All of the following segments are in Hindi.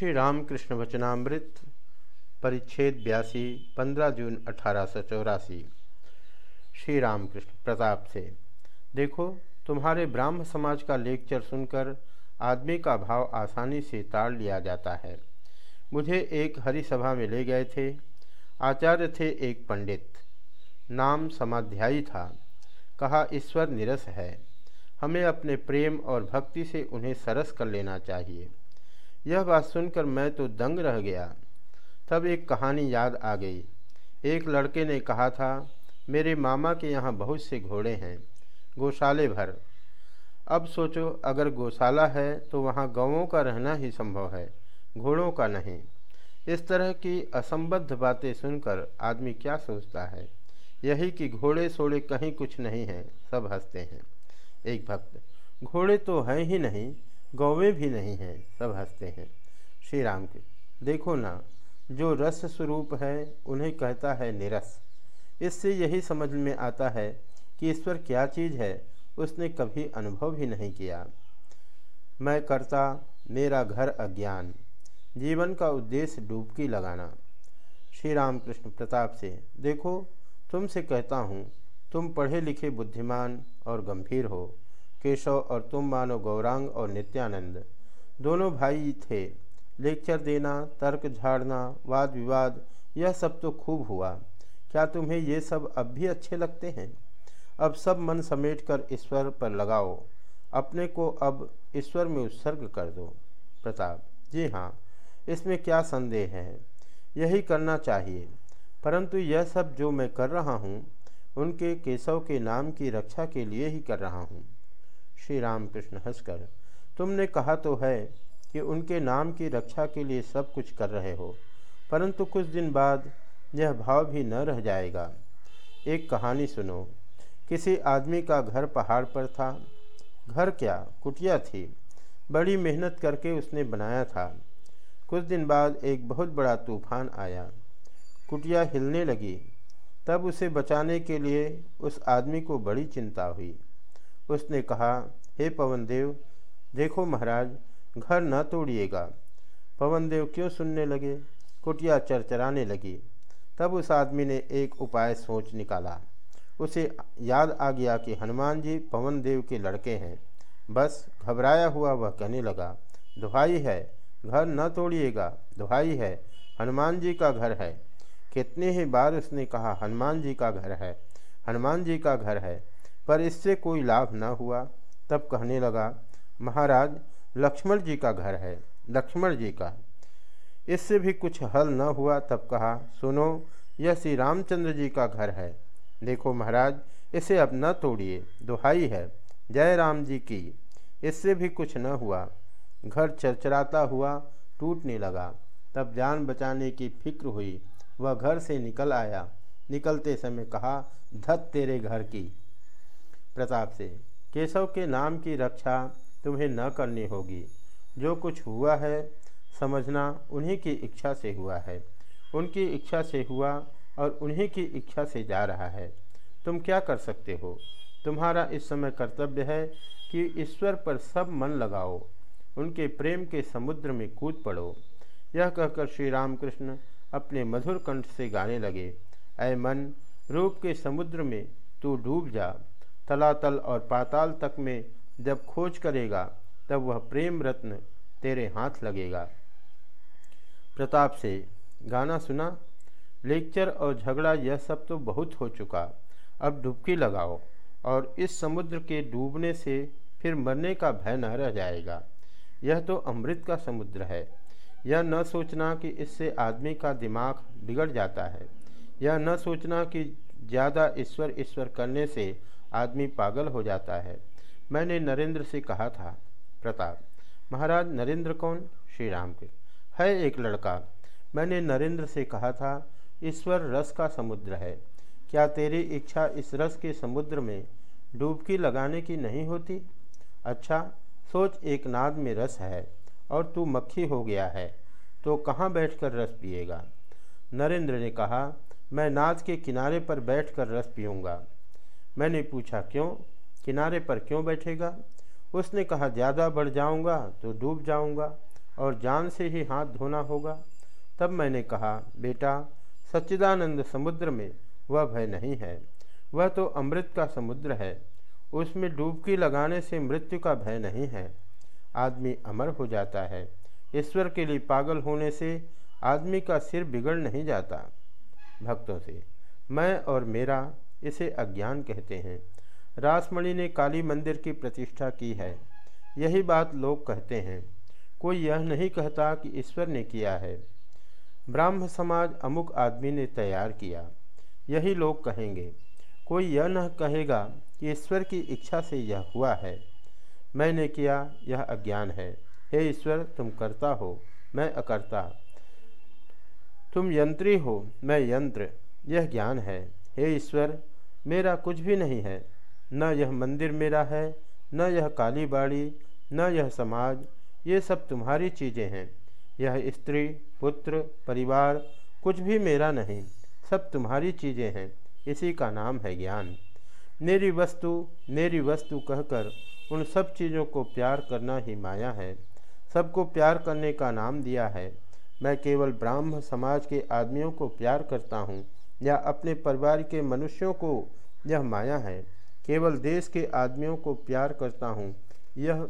श्री रामकृष्ण वचनामृत, परिच्छेद बयासी, पंद्रह जून अठारह सौ चौरासी। श्री रामकृष्ण प्रताप से, देखो, तुम्हारे ब्राह्म समाज का लेक्चर सुनकर आदमी का भाव आसानी से ताड़ लिया जाता है। मुझे एक हरि सभा में ले गए थे। आचार्य थे एक पंडित। नाम समाध्यायी था। कहा, ईश्वर निरस है। हमें अपने प्रेम और भक्ति से उन्हें सरस कर लेना चाहिए। यह बात सुनकर मैं तो दंग रह गया। तब एक कहानी याद आ गई। एक लड़के ने कहा था, मेरे मामा के यहाँ बहुत से घोड़े हैं, गौशाले भर। अब सोचो, अगर गौशाला है तो वहाँ गौों का रहना ही संभव है, घोड़ों का नहीं। इस तरह की असंबद्ध बातें सुनकर आदमी क्या सोचता है? यही कि घोड़े सोड़े कहीं कुछ नहीं हैं, सब हँसते हैं। एक भक्त, घोड़े तो हैं ही नहीं गौवें भी नहीं हैं, सब हँसते हैं। श्री राम के, देखो ना, जो रस स्वरूप है, उन्हें कहता है निरस। इससे यही समझ में आता है कि ईश्वर क्या चीज़ है, उसने कभी अनुभव ही नहीं किया। मैं करता, मेरा घर अज्ञान, जीवन का उद्देश्य डूबकी लगाना। श्री राम कृष्ण प्रताप से, देखो, तुमसे कहता हूँ, तुम पढ़े लिखे बुद्धिमान और गंभीर हो। केशव और तुम मानो गौरांग और नित्यानंद। दोनों भाई थे। लेक्चर देना, तर्क झाड़ना वाद विवाद यह सब तो खूब हुआ। क्या तुम्हें ये सब अब भी अच्छे लगते हैं? अब सब मन समेट कर ईश्वर पर लगाओ। अपने को अब ईश्वर में उत्सर्ग कर दो। प्रताप, जी हाँ इसमें क्या संदेह है? यही करना चाहिए। परंतु यह सब जो मैं कर रहा हूँ, उनके केशव के नाम की रक्षा के लिए ही कर रहा हूँ। श्री रामकृष्ण हंसकर, तुमने कहा तो है कि उनके नाम की रक्षा के लिए सब कुछ कर रहे हो, परंतु कुछ दिन बाद यह भाव भी न रह जाएगा। एक कहानी सुनो। किसी आदमी का घर पहाड़ पर था। घर क्या? कुटिया थी। बड़ी मेहनत करके उसने बनाया था। कुछ दिन बाद एक बहुत बड़ा तूफ़ान आया। कुटिया हिलने लगी। तब उसे बचाने के लिए उस आदमी को बड़ी चिंता हुई। उसने कहा, हे पवन देव देखो महाराज, घर न तोड़िएगा। पवन देव क्यों सुनने लगे? कुटिया चरचराने लगी। तब उस आदमी ने एक उपाय सोच निकाला। उसे याद आ गया कि हनुमान जी पवन देव के लड़के हैं। बस घबराया हुआ वह कहने लगा, दुहाई है, घर न तोड़िएगा, दुहाई है, हनुमान जी का घर है। कितने ही बार उसने कहा, हनुमान जी का घर है, हनुमान जी का घर है। पर इससे कोई लाभ न हुआ। तब कहने लगा, महाराज, लक्ष्मण जी का घर है, लक्ष्मण जी का। इससे भी कुछ हल न हुआ तब कहा, सुनो, यह श्री रामचंद्र जी का घर है। देखो महाराज, इसे अब न तोड़िए, दुहाई है, जय राम जी की। इससे भी कुछ न हुआ। घर चरचराता हुआ, टूटने लगा। तब जान बचाने की फ़िक्र हुई। वह घर से निकल आया। निकलते समय कहा, धत तेरे घर की। प्रताप से, केशव के नाम की रक्षा तुम्हें न करनी होगी। जो कुछ हुआ है, समझना उन्हीं की इच्छा से हुआ है। उनकी इच्छा से हुआ और उन्हीं की इच्छा से जा रहा है। तुम क्या कर सकते हो? तुम्हारा इस समय कर्तव्य है कि ईश्वर पर सब मन लगाओ। उनके प्रेम के समुद्र में कूद पड़ो। यह कहकर श्री रामकृष्ण अपने मधुर कंठ से गाने लगे, ऐ मन, रूप के समुद्र में तू डूब जा। तलातल और पाताल तक में जब खोज करेगा, तब वह प्रेम रत्न तेरे हाथ लगेगा। प्रताप से, गाना सुना। लेक्चर और झगड़ा यह सब तो बहुत हो चुका। अब डुबकी लगाओ और इस समुद्र के डूबने से फिर मरने का भय न रह जाएगा। यह तो अमृत का समुद्र है। यह न सोचना कि इससे आदमी का दिमाग बिगड़ जाता है। यह न सोचना कि ज़्यादा ईश्वर ईश्वर करने से आदमी पागल हो जाता है। मैंने नरेंद्र से कहा था, प्रताप, महाराज, नरेंद्र कौन? श्री राम के। है एक लड़का। मैंने नरेंद्र से कहा था ईश्वर रस का समुद्र है। क्या तेरी इच्छा इस रस के समुद्र में डूबकी लगाने की नहीं होती? अच्छा सोच एक नाद में रस है और तू मक्खी हो गया है तो कहाँ बैठकर रस पिएगा? नरेंद्र ने कहा, मैं नाद के किनारे पर बैठकर रस पीऊँगा। मैंने पूछा, क्यों? किनारे पर क्यों बैठेगा? उसने कहा, ज़्यादा बढ़ जाऊँगा तो डूब जाऊँगा और जान से ही हाथ धोना होगा। तब मैंने कहा, बेटा, सच्चिदानंद समुद्र में वह भय नहीं है। वह तो अमृत का समुद्र है। उसमें डूबकी लगाने से मृत्यु का भय नहीं है। आदमी अमर हो जाता है। ईश्वर के लिए पागल होने से आदमी का सिर बिगड़ नहीं जाता। भक्तों से, मैं और मेरा इसे अज्ञान कहते हैं। रासमणि ने काली मंदिर की प्रतिष्ठा की है। यही बात लोग कहते हैं। कोई यह नहीं कहता कि ईश्वर ने किया है। ब्राह्म समाज अमुक आदमी ने तैयार किया। यही लोग कहेंगे, कोई यह न कहेगा कि ईश्वर की इच्छा से यह हुआ है। मैंने किया, यह अज्ञान है। हे ईश्वर, तुम करता हो, मैं अकर्ता। तुम यंत्री हो, मैं यंत्र। यह ज्ञान है। हे ईश्वर मेरा कुछ भी नहीं है। न यह मंदिर मेरा है, न यह काली बाड़ी, न यह समाज, ये सब तुम्हारी चीज़ें हैं। यह स्त्री, पुत्र, परिवार, कुछ भी मेरा नहीं, सब तुम्हारी चीज़ें हैं। इसी का नाम है ज्ञान। मेरी वस्तु मेरी वस्तु कहकर उन सब चीज़ों को प्यार करना ही माया है। सबको प्यार करने का नाम दिया है। मैं केवल ब्राह्म समाज के आदमियों को प्यार करता हूँ। या अपने परिवार के मनुष्यों को यह माया है। केवल देश के आदमियों को प्यार करता हूँ। यह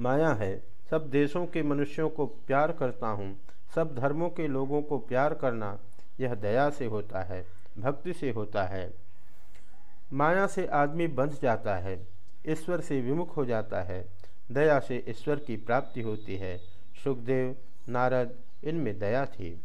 माया है। सब देशों के मनुष्यों को प्यार करता हूँ। सब धर्मों के लोगों को प्यार करना यह दया से होता है, भक्ति से होता है। माया से आदमी बंध जाता है, ईश्वर से विमुख हो जाता है। दया से ईश्वर की प्राप्ति होती है। सुखदेव, नारद, इनमें दया थी।